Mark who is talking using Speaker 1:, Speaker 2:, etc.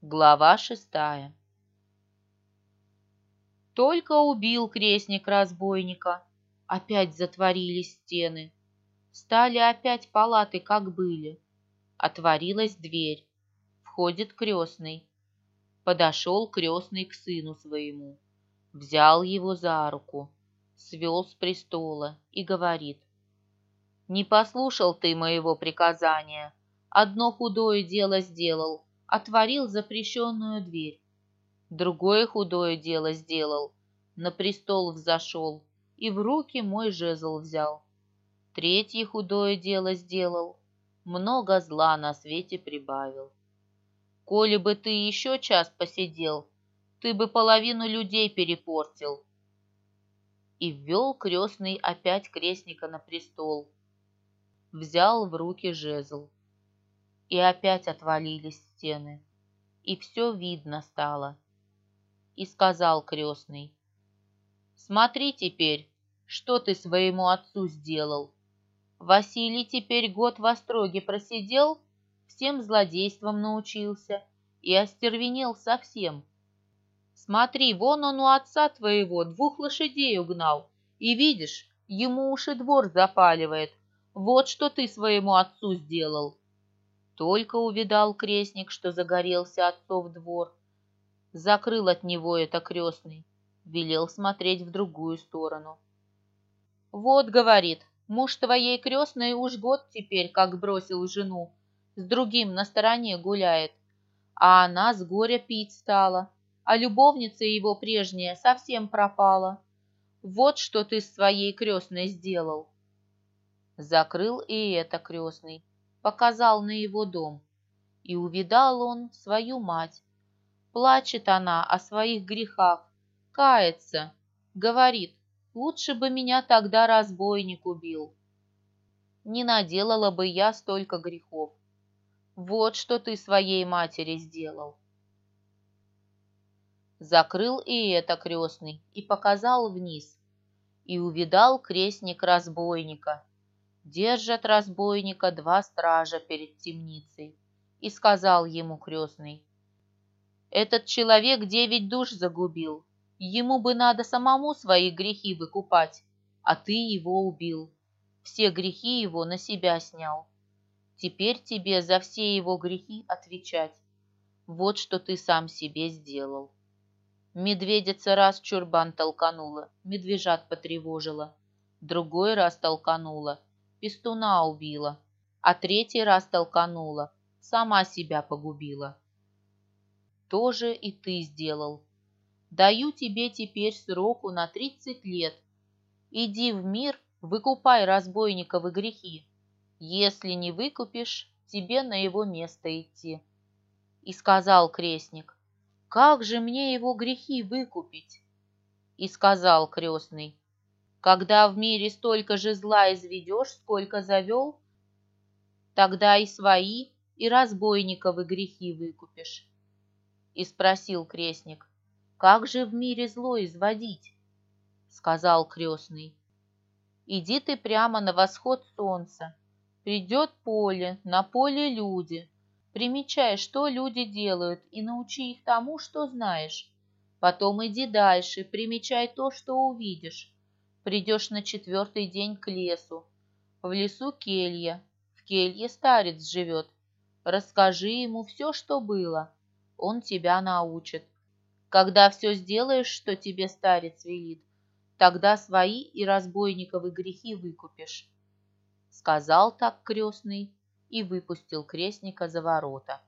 Speaker 1: Глава шестая Только убил крестник разбойника, опять затворились стены. Стали опять палаты, как были. Отворилась дверь. Входит крестный. Подошел крестный к сыну своему. Взял его за руку, свел с престола и говорит. «Не послушал ты моего приказания, одно худое дело сделал, отворил запрещенную дверь. Другое худое дело сделал, на престол взошел и в руки мой жезл взял. Третье худое дело сделал, много зла на свете прибавил. Коли бы ты еще час посидел, ты бы половину людей перепортил. И ввел крестный опять крестника на престол. Взял в руки жезл. И опять отвалились стены, и все видно стало. И сказал крестный, «Смотри теперь, что ты своему отцу сделал. Василий теперь год в остроге просидел, всем злодейством научился и остервенел совсем. Смотри, вон он у отца твоего двух лошадей угнал, и видишь, ему уши двор запаливает. Вот что ты своему отцу сделал. Только увидал крестник, что загорелся отцов двор. Закрыл от него это крестный, велел смотреть в другую сторону. «Вот, — говорит, — муж твоей крестной уж год теперь, как бросил жену, с другим на стороне гуляет, а она с горя пить стала, а любовница его прежняя совсем пропала. Вот что ты с своей крестной сделал». Закрыл и это крестный, показал на его дом. И увидал он свою мать. Плачет она о своих грехах, кается, говорит, лучше бы меня тогда разбойник убил. Не наделала бы я столько грехов. Вот что ты своей матери сделал. Закрыл и это крестный и показал вниз. И увидал крестник разбойника, Держат разбойника два стража перед темницей. И сказал ему крестный, «Этот человек девять душ загубил. Ему бы надо самому свои грехи выкупать, а ты его убил. Все грехи его на себя снял. Теперь тебе за все его грехи отвечать. Вот что ты сам себе сделал». Медведица раз чурбан толканула, медвежат потревожила. Другой раз толканула, пестуна убила, а третий раз толканула, сама себя погубила. То же и ты сделал. Даю тебе теперь сроку на тридцать лет. Иди в мир, выкупай разбойниковы грехи. Если не выкупишь, тебе на его место идти. И сказал крестник, как же мне его грехи выкупить? И сказал крестный, когда в мире столько же зла изведешь, сколько завел, тогда и свои, и разбойниковы грехи выкупишь. И спросил крестник, как же в мире зло изводить? Сказал крестный, иди ты прямо на восход солнца, придет поле, на поле люди, примечай, что люди делают, и научи их тому, что знаешь. Потом иди дальше, примечай то, что увидишь Придешь на четвертый день к лесу. В лесу келья, в келье старец живет. Расскажи ему все, что было. Он тебя научит. Когда все сделаешь, что тебе старец велит, тогда свои и разбойниковы грехи выкупишь. Сказал так крестный и выпустил крестника за ворота.